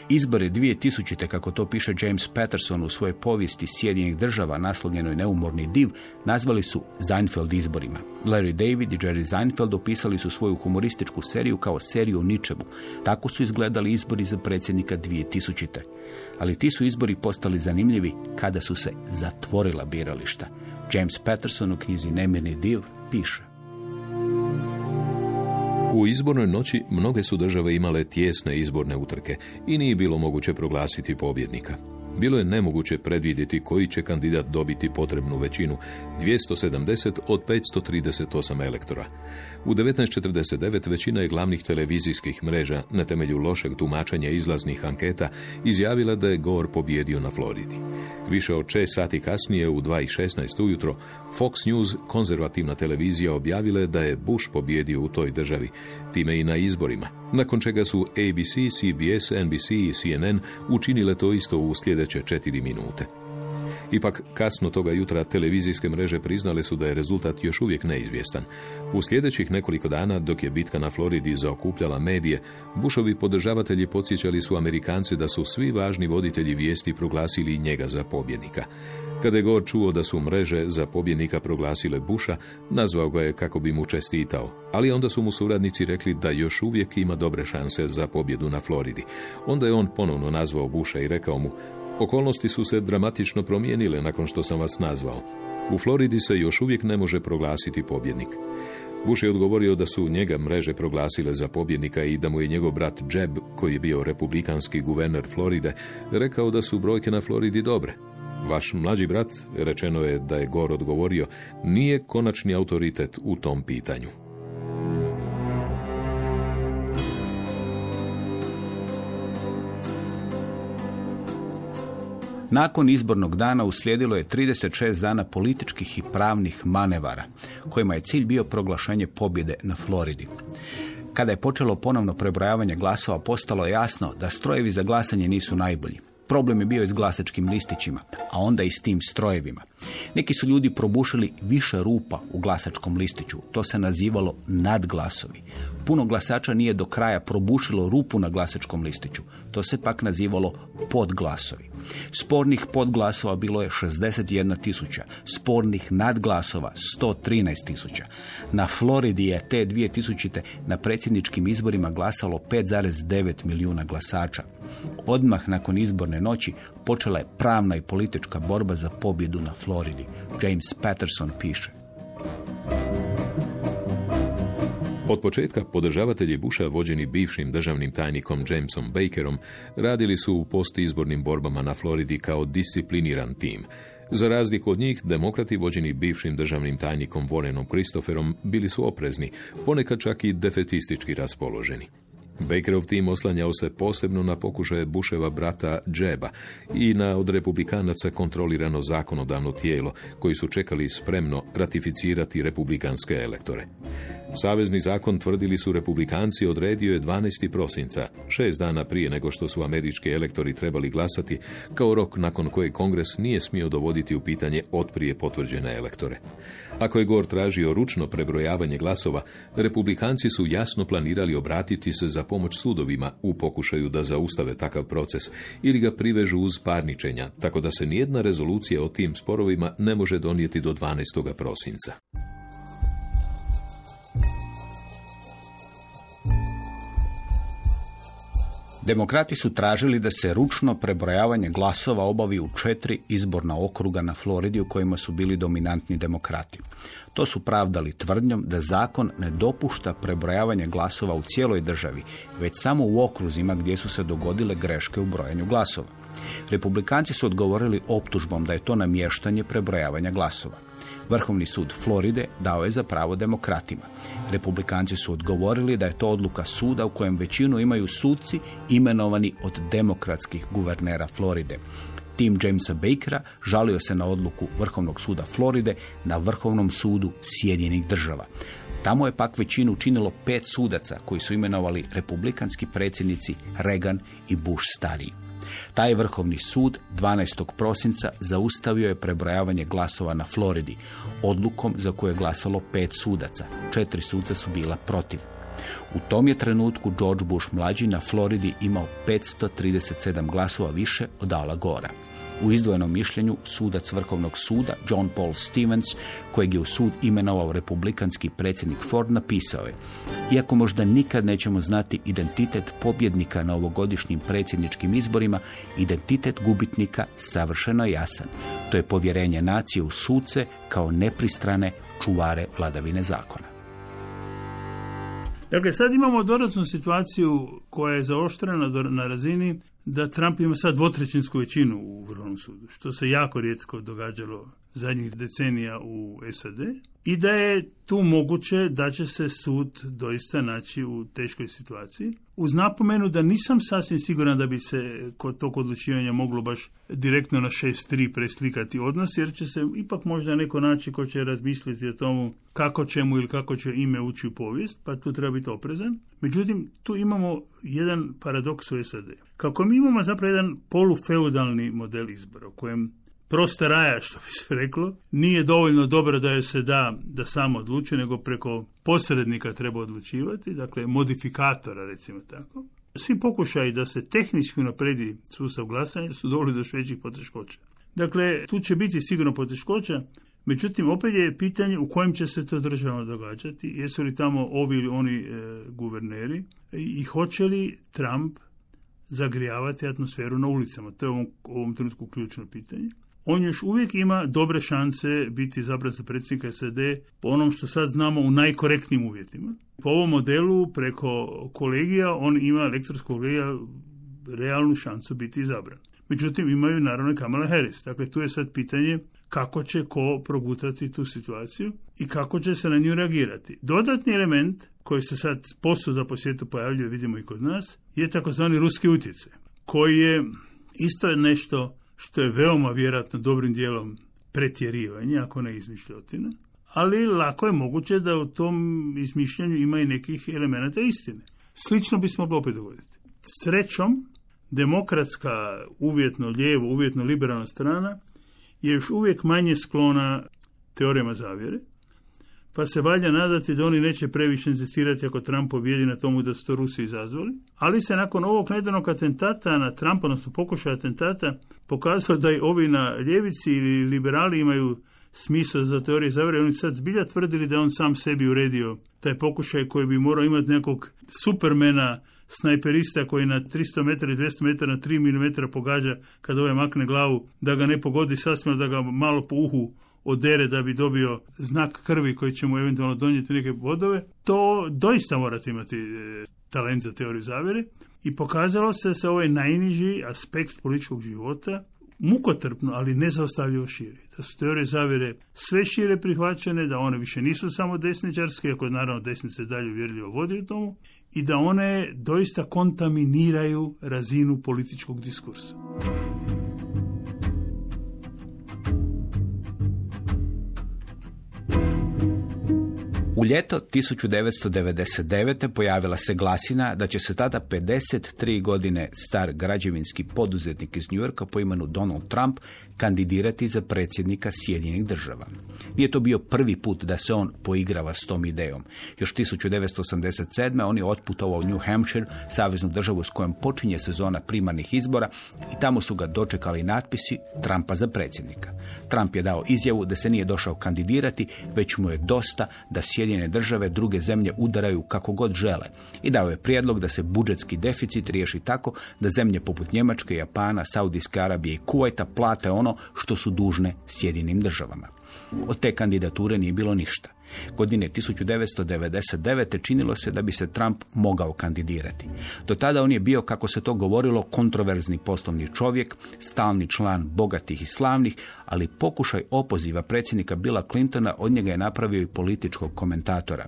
S2: Izbore 2000. kako to piše James Patterson u svojoj povijesti Sjedinjenih država naslovljenoj Neumorni div, nazvali su Seinfeld izborima. Larry David i Jerry Seinfeld opisali su svoju humorističku seriju kao seriju o ničemu. Tako su izgledali izbori za predsjednika 2000. Ali ti su izbori postali zanimljivi kada su se zatvorila birališta. James Patterson u knjizi Nemirni div piše.
S3: U izbornoj noći mnoge su države imale tjesne izborne utrke i nije bilo moguće proglasiti pobjednika bilo je nemoguće predvidjeti koji će kandidat dobiti potrebnu većinu 270 od 538 elektora. U 1949 većina je glavnih televizijskih mreža na temelju lošeg tumačenja izlaznih anketa izjavila da je Gore pobjedio na Floridi. Više od 6 sati kasnije u 2.16 ujutro Fox News, konzervativna televizija, objavila je da je Bush pobjedio u toj državi, time i na izborima, nakon čega su ABC, CBS, NBC i CNN učinile to isto u sljedeće četiri minute. Ipak, kasno toga jutra televizijske mreže priznale su da je rezultat još uvijek neizvjestan. U sljedećih nekoliko dana, dok je bitka na Floridi zaokupljala medije, Bushovi podržavatelji podsjećali su Amerikanci da su svi važni voditelji vijesti proglasili njega za pobjednika. Kada je Gore čuo da su mreže za pobjednika proglasile Buša, nazvao ga je kako bi mu čestitao, ali onda su mu suradnici rekli da još uvijek ima dobre šanse za pobjedu na Floridi. Onda je on ponovno nazvao Buša i rekao mu, Okolnosti su se dramatično promijenile nakon što sam vas nazvao. U Floridi se još uvijek ne može proglasiti pobjednik. Bush je odgovorio da su njega mreže proglasile za pobjednika i da mu je njegov brat Jeb, koji je bio republikanski guverner Floride, rekao da su brojke na Floridi dobre. Vaš mlađi brat, rečeno je da je Gor odgovorio, nije konačni autoritet u tom pitanju.
S2: Nakon izbornog dana uslijedilo je 36 dana političkih i pravnih manevara, kojima je cilj bio proglašenje pobjede na Floridi. Kada je počelo ponovno prebrojavanje glasova, postalo je jasno da strojevi za glasanje nisu najbolji. Problem je bio i s glasačkim listićima, a onda i s tim strojevima. Neki su ljudi probušili više rupa u glasačkom listiću. To se nazivalo nadglasovi. Puno glasača nije do kraja probušilo rupu na glasačkom listiću. To se pak nazivalo podglasovi. Spornih podglasova bilo je 61 tisuća, spornih nadglasova 113 tisuća. Na Floridi je te 2000. na predsjedničkim izborima glasalo 5,9 milijuna glasača. Odmah nakon izborne noći počela je pravna i politička borba za pobjedu na Floridi. James Patterson piše.
S3: Od početka podržavatelji Busha vođeni bivšim državnim tajnikom Jamesom Bakerom radili su u postizbornim borbama na Floridi kao discipliniran tim. Za razliku od njih, demokrati vođeni bivšim državnim tajnikom Warrenom Christopherom bili su oprezni, ponekad čak i defetistički raspoloženi. Bakerov tim oslanjao se posebno na pokušaje Buševa brata Džeba i na od republikanaca kontrolirano zakonodavno tijelo koji su čekali spremno ratificirati republikanske elektore. Savezni zakon, tvrdili su republikanci, odredio je 12. prosinca, šest dana prije nego što su američki elektori trebali glasati, kao rok nakon koje kongres nije smio dovoditi u pitanje otprije potvrđene elektore. Ako je Gor tražio ručno prebrojavanje glasova, republikanci su jasno planirali obratiti se za pomoć sudovima u pokušaju da zaustave takav proces ili ga privežu uz parničenja, tako da se nijedna rezolucija o tim sporovima ne može donijeti do 12. prosinca.
S2: Demokrati su tražili da se ručno prebrojavanje glasova obavi u četiri izborna okruga na Floridi u kojima su bili dominantni demokrati. To su pravdali tvrdnjom da zakon ne dopušta prebrojavanje glasova u cijeloj državi, već samo u okruzima gdje su se dogodile greške u brojanju glasova. Republikanci su odgovorili optužbom da je to namještanje prebrojavanja glasova. Vrhovni sud Floride dao je za pravo demokratima. Republikanci su odgovorili da je to odluka suda u kojem većinu imaju sudci imenovani od demokratskih guvernera Floride. Tim Jamesa Bakera žalio se na odluku Vrhovnog suda Floride na Vrhovnom sudu Sjedinjenih država. Tamo je pak većinu učinilo pet sudaca koji su imenovali republikanski predsjednici Reagan i Bush stariji. Taj vrhovni sud 12. prosinca zaustavio je prebrojavanje glasova na Floridi, odlukom za koju je glasalo pet sudaca. Četiri suca su bila protiv. U tom je trenutku George Bush mlađi na Floridi imao 537 glasova više od Ala Gora. U izdvojenom mišljenju sudac Vrhovnog suda John Paul Stevens, kojeg je u sud imenovao republikanski predsjednik Ford, napisao je Iako možda nikad nećemo znati identitet pobjednika na ovogodišnjim predsjedničkim izborima, identitet gubitnika savršeno je jasan. To je povjerenje nacije u suce kao nepristrane čuvare vladavine zakona.
S5: Dakle, sad imamo dodatnu situaciju koja je zaoštrena na razini da Trump ima sad dvotrećinsku većinu u Vrhovnom sudu, što se jako rijetko događalo zadnjih decenija u SAD i da je tu moguće da će se sud doista naći u teškoj situaciji. Uz napomenu da nisam sasvim siguran da bi se kod tog odlučivanja moglo baš direktno na 6-3 preslikati odnos, jer će se ipak možda neko naći ko će razmisliti o tomu kako će mu ili kako će ime ući u povijest, pa tu treba biti oprezan. Međutim, tu imamo jedan paradoks u SAD. Kako mi imamo zapravo jedan polufeudalni model izbora u kojem prosta raja, što bi se reklo, nije dovoljno dobro da je se da da samo odlučuje, nego preko posrednika treba odlučivati, dakle modifikatora recimo tako. Svi pokušaji da se tehnički napredi sustav glasanja su doveli do većih poteškoća. Dakle, tu će biti sigurno poteškoća, međutim, opet je pitanje u kojem će se to državno događati, jesu li tamo ovi ili oni e, guverneri i hoće li Trump zagrijavati atmosferu na ulicama. To je u ovom, ovom trenutku ključno pitanje on još uvijek ima dobre šanse biti zabran za predsjednika SAD po onom što sad znamo u najkorektnijim uvjetima. Po ovom modelu preko kolegija on ima elektorskog kolegija realnu šansu biti izabran. Međutim, imaju naravno Kamala Harris. Dakle, tu je sad pitanje kako će ko progutati tu situaciju i kako će se na nju reagirati. Dodatni element koji se sad posto za posjetu pojavljuje, vidimo i kod nas, je takozvani ruski utjecaj, koji je isto nešto što je veoma vjerojatno dobrim dijelom pretjerivanje, ako ne izmišljotina, ali lako je moguće da u tom izmišljanju ima i nekih elemenata istine. Slično bismo moglo opet dogoditi. Srećom, demokratska uvjetno lijevo, uvjetno liberalna strana je još uvijek manje sklona teorijama zavjere, pa se valja nadati da oni neće previše insistirati ako Trump pobjedi na tomu da su to Rusi izazvali. Ali se nakon ovog nedavnog atentata na Trumpa, odnosno pokušaja atentata, pokazalo da i ovi na ljevici ili liberali imaju smisla za teorije zavere. Oni sad zbilja tvrdili da on sam sebi uredio taj pokušaj koji bi morao imati nekog supermena snajperista koji na 300 metara i 200 metara na 3 mm pogađa kad ovaj makne glavu, da ga ne pogodi sasvim, da ga malo po uhu odere da bi dobio znak krvi koji će mu eventualno donijeti neke bodove, to doista morate imati e, talent za teoriju zavere i pokazalo se da se ovaj najniži aspekt političkog života mukotrpno, ali nezaostavljivo širi. Da su teorije zavere sve šire prihvaćene, da one više nisu samo desničarske, ako naravno desnice dalje uvjerljivo vodi u tomu, i da one doista kontaminiraju razinu političkog diskursa.
S2: U ljeto 1999. pojavila se glasina da će se tada 53 godine star građevinski poduzetnik iz Yorka po imenu Donald Trump kandidirati za predsjednika Sjedinjenih država. Nije to bio prvi put da se on poigrava s tom idejom. Još 1987. on je otputovao New Hampshire, saveznu državu s kojom počinje sezona primarnih izbora i tamo su ga dočekali natpisi Trumpa za predsjednika. Trump je dao izjavu da se nije došao kandidirati, već mu je dosta da Sjedinjene države druge zemlje udaraju kako god žele i dao je prijedlog da se budžetski deficit riješi tako da zemlje poput Njemačke, Japana, Saudijske Arabije i Kuvajta plate ono što su dužne Sjedinim državama. Od te kandidature nije bilo ništa. Godine 1999. činilo se da bi se Trump mogao kandidirati. Do tada on je bio, kako se to govorilo, kontroverzni poslovni čovjek, stalni član bogatih i slavnih, ali pokušaj opoziva predsjednika Billa Clintona od njega je napravio i političkog komentatora.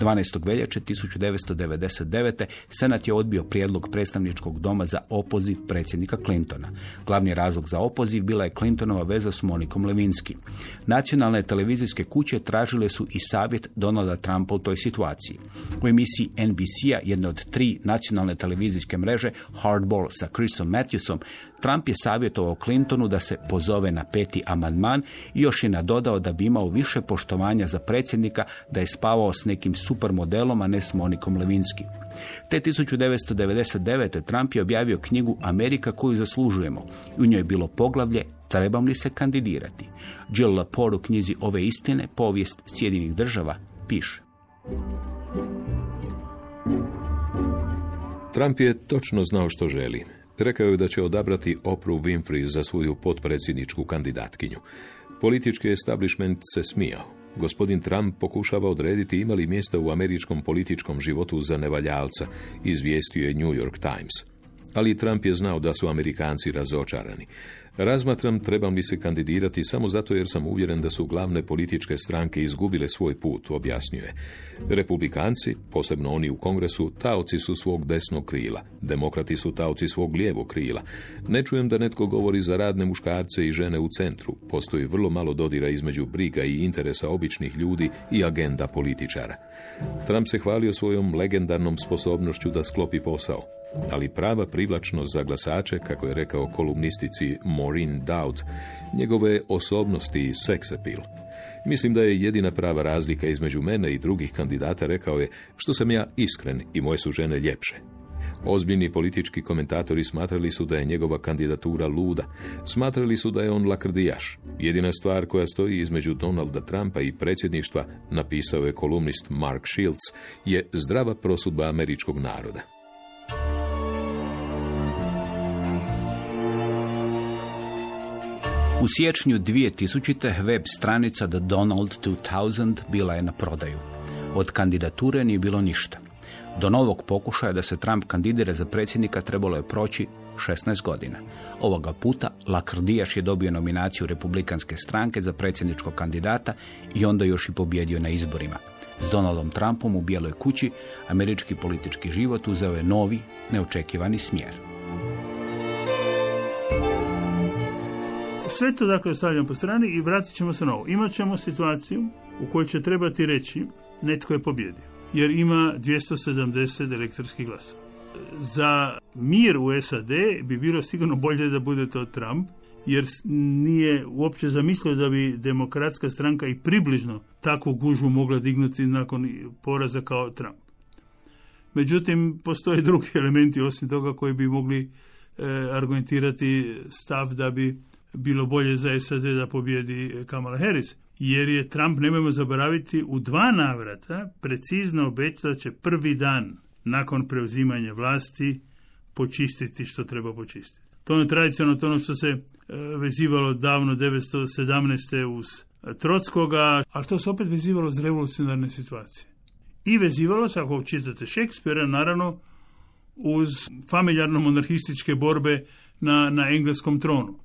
S2: 12. veljače 1999. Senat je odbio prijedlog predstavničkog doma za opoziv predsjednika Clintona. Glavni razlog za opoziv bila je Clintonova veza s Monikom Levinski. Nacionalne televizijske kuće tražile su i savjet Donalda Trumpa u toj situaciji. U emisiji NBC-a, jedne od tri nacionalne televizijske mreže, Hardball sa Chrisom Matthewsom, Trump je savjetovao Clintonu da se pozove na peti amandman i još je nadodao da bi imao više poštovanja za predsjednika da je spavao s nekim supermodelom, a ne s Monikom Levinski. Te 1999. Trump je objavio knjigu Amerika koju zaslužujemo. U njoj je bilo poglavlje Trebam li se kandidirati? Jill Lepore u knjizi Ove istine, povijest Sjedinih država, piše.
S3: Trump je točno znao što želi. Rekao je da će odabrati Opru Winfrey za svoju potpredsjedničku kandidatkinju. Politički establishment se smijao. Gospodin Trump pokušava odrediti imali mjesta u američkom političkom životu za nevaljalca, izvijestio je New York Times. Ali Trump je znao da su Amerikanci razočarani. Razmatram trebam li se kandidirati samo zato jer sam uvjeren da su glavne političke stranke izgubile svoj put, objasnjuje. Republikanci, posebno oni u kongresu, taoci su svog desnog krila. Demokrati su taoci svog lijevog krila. Ne čujem da netko govori za radne muškarce i žene u centru. Postoji vrlo malo dodira između briga i interesa običnih ljudi i agenda političara. Trump se hvalio svojom legendarnom sposobnošću da sklopi posao ali prava privlačnost za glasače, kako je rekao kolumnistici Maureen Dowd, njegove osobnosti i sex appeal. Mislim da je jedina prava razlika između mene i drugih kandidata, rekao je, što sam ja iskren i moje su žene ljepše. Ozbiljni politički komentatori smatrali su da je njegova kandidatura luda. Smatrali su da je on lakrdijaš. Jedina stvar koja stoji između Donalda Trumpa i predsjedništva, napisao je kolumnist Mark Shields, je zdrava prosudba američkog naroda.
S2: U siječnju 2000. web stranica The Donald 2000 bila je na prodaju. Od kandidature nije bilo ništa. Do novog pokušaja da se Trump kandidira za predsjednika trebalo je proći 16 godina. Ovoga puta Lakrdijaš je dobio nominaciju Republikanske stranke za predsjedničkog kandidata i onda još i pobjedio na izborima. S Donaldom Trumpom u Bijeloj kući američki politički život uzeo je novi, neočekivani smjer.
S5: Sve to dakle ostavljamo po strani i vratit ćemo se na ovo. Imat ćemo situaciju u kojoj će trebati reći netko je pobjedio. Jer ima 270 elektorskih glasova. Za mir u SAD bi bilo sigurno bolje da bude to Trump, jer nije uopće zamislio da bi demokratska stranka i približno takvu gužvu mogla dignuti nakon poraza kao Trump. Međutim, postoje drugi elementi osim toga koji bi mogli e, argumentirati stav da bi bilo bolje za SAD da pobjedi Kamala Harris. Jer je Trump, nemojmo zaboraviti, u dva navrata precizno obećao da će prvi dan nakon preuzimanja vlasti počistiti što treba počistiti. To je tradicionalno to ono što se e, vezivalo davno 1917. uz Trockoga, ali to se opet vezivalo uz revolucionarne situacije. I vezivalo se, ako čitate Šekspira, naravno, uz familjarno-monarhističke borbe na, na engleskom tronu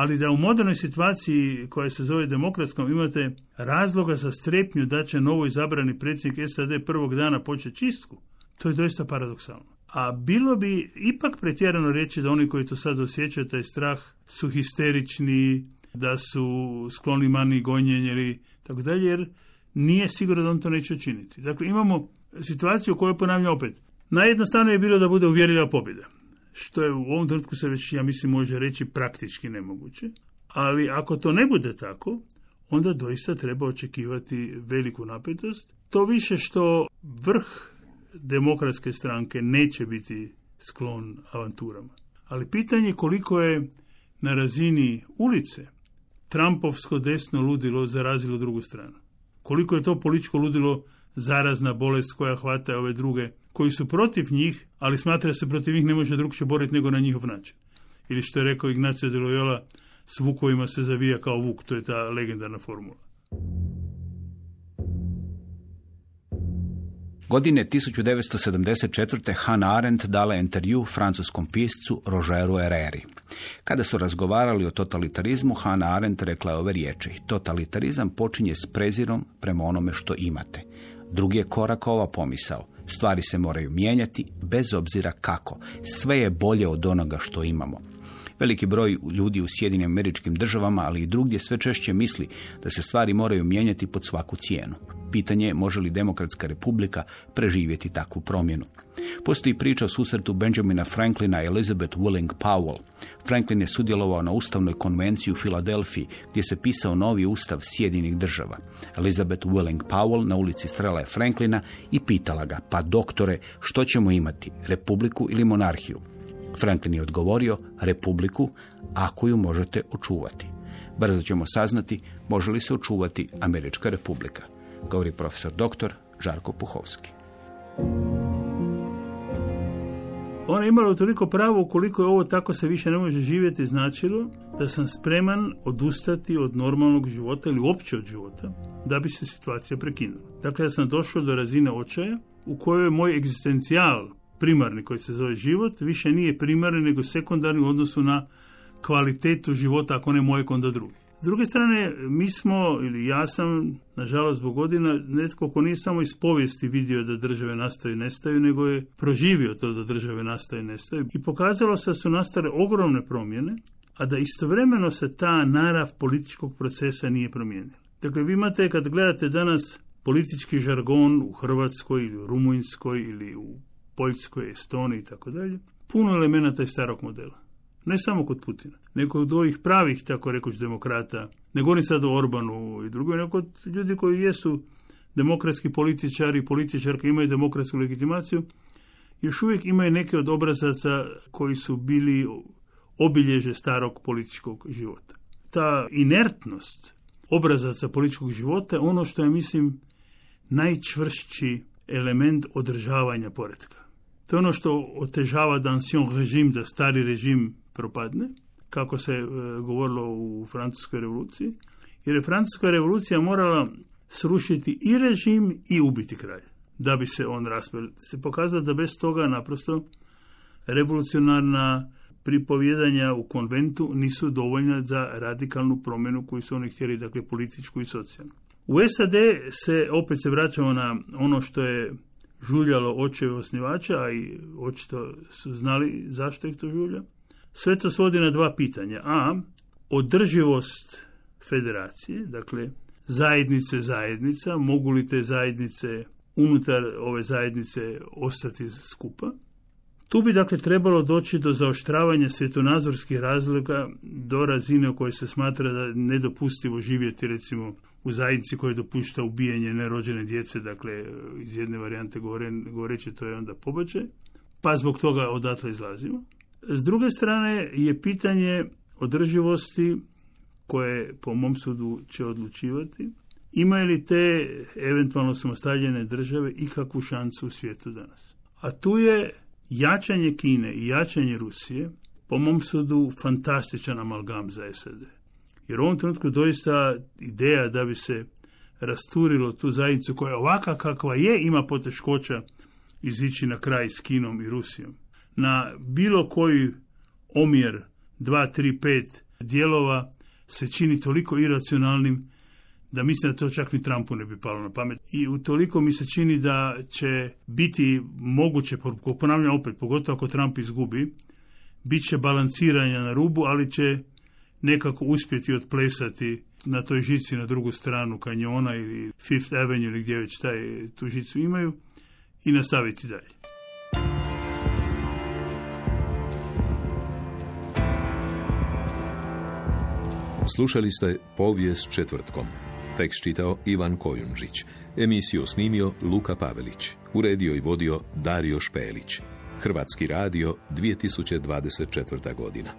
S5: ali da u modernoj situaciji koja se zove demokratskom imate razloga za strepnju da će novo izabrani predsjednik SAD prvog dana početi čistku, to je doista paradoksalno. A bilo bi ipak pretjerano reći da oni koji to sad osjećaju taj strah su histerični, da su skloni mani gonjenje ili tako dalje, jer nije sigurno da on to neće učiniti. Dakle, imamo situaciju kojoj ponavljam opet. Najjednostavnije je bilo da bude uvjerljiva pobjeda što je u ovom trenutku se već, ja mislim, može reći praktički nemoguće. Ali ako to ne bude tako, onda doista treba očekivati veliku napetost. To više što vrh demokratske stranke neće biti sklon avanturama. Ali pitanje je koliko je na razini ulice Trumpovsko desno ludilo zarazilo drugu stranu koliko je to političko ludilo zarazna bolest koja hvata ove druge, koji su protiv njih, ali smatra se protiv njih ne može drugčije boriti nego na njihov način. Ili što je rekao Ignacio de Loyola, s vukovima se zavija kao vuk, to je ta legendarna formula.
S2: Godine 1974. Hannah Arendt dala intervju francuskom piscu Rogeru Herreri. Kada su razgovarali o totalitarizmu, Hannah Arendt rekla je ove riječi. Totalitarizam počinje s prezirom prema onome što imate. Drugi je korak ova pomisao. Stvari se moraju mijenjati bez obzira kako. Sve je bolje od onoga što imamo. Veliki broj ljudi u Sjedinim američkim državama, ali i drugdje sve češće misli da se stvari moraju mijenjati pod svaku cijenu. Pitanje je može li Demokratska republika preživjeti takvu promjenu. Postoji priča o susretu Benjamina Franklina i Elizabeth Willing Powell. Franklin je sudjelovao na Ustavnoj konvenciji u Filadelfiji gdje se pisao novi ustav Sjedinih država. Elizabeth Willing Powell na ulici strela je Franklina i pitala ga, pa doktore, što ćemo imati, republiku ili monarhiju? Franklin je odgovorio, republiku, ako ju možete očuvati. Brzo ćemo saznati može li se očuvati Američka republika, govori profesor doktor Žarko Puhovski.
S5: Ona je imala toliko pravo koliko je ovo tako se više ne može živjeti značilo da sam spreman odustati od normalnog života ili uopće od života da bi se situacija prekinula. Dakle, ja sam došao do razine očaja u kojoj je moj egzistencijal primarni koji se zove život više nije primarni nego sekundarni u odnosu na kvalitetu života ako ne mojeg onda drugi. S druge strane, mi smo, ili ja sam, nažalost, zbog godina, netko ko nije samo iz povijesti vidio da države nastaju i nestaju, nego je proživio to da države nastaju i nestaju. I pokazalo se da su nastale ogromne promjene, a da istovremeno se ta narav političkog procesa nije promijenila. Dakle, vi imate, kad gledate danas politički žargon u Hrvatskoj ili u Rumunjskoj ili u Poljskoj, Estoniji i tako dalje, puno elemenata iz starog modela. Ne samo kod Putina, nego kod ovih pravih, tako rekoć, demokrata. Ne govorim sad o Orbanu i drugoj, nego kod ljudi koji jesu demokratski političari, političarke imaju demokratsku legitimaciju, još uvijek imaju neke od obrazaca koji su bili obilježe starog političkog života. Ta inertnost obrazaca političkog života je ono što je, mislim, najčvršći element održavanja poretka. To je ono što otežava d'ancien režim, da stari režim propadne, kako se e, govorilo u Francuskoj revoluciji, jer je Francuska revolucija morala srušiti i režim i ubiti kralj, da bi se on raspel. Se pokazalo da bez toga naprosto revolucionarna pripovjedanja u konventu nisu dovoljna za radikalnu promjenu koju su oni htjeli, dakle političku i socijalnu. U SAD se, opet se vraćamo na ono što je žuljalo očeve osnivača, a i očito su znali zašto ih to žulja. Sve to svodi na dva pitanja. A, održivost federacije, dakle zajednice zajednica, mogu li te zajednice unutar ove zajednice ostati skupa. Tu bi dakle trebalo doći do zaoštravanja svjetonazorskih razlika do razine u kojoj se smatra da nedopustivo živjeti recimo u zajednici koja dopušta ubijanje nerođene djece, dakle iz jedne varijante govoreći to je onda pobačaj, pa zbog toga odatle izlazimo. S druge strane je pitanje održivosti koje po mom sudu će odlučivati imaju li te eventualno samostaljene države ikakvu šancu u svijetu danas. A tu je jačanje Kine i jačanje Rusije po mom sudu fantastičan amalgam za SAD. Jer u ovom trenutku doista ideja da bi se rasturilo tu zajednicu koja ovaka kakva je ima poteškoća izići na kraj s Kinom i Rusijom. Na bilo koji omjer 2, 3, 5 dijelova se čini toliko iracionalnim da mislim da to čak ni Trumpu ne bi palo na pamet. I u toliko mi se čini da će biti moguće, ponavljam opet, pogotovo ako Trump izgubi, bit će balansiranja na rubu, ali će nekako uspjeti otplesati na toj žici na drugu stranu kanjona ili Fifth Avenue ili gdje već taj, tu žicu imaju i nastaviti dalje.
S3: Slušali ste povijest četvrtkom. Tekst čitao Ivan Kojundžić. Emisiju snimio Luka Pavelić. Uredio i vodio Dario Špelić. Hrvatski radio 2024. godina.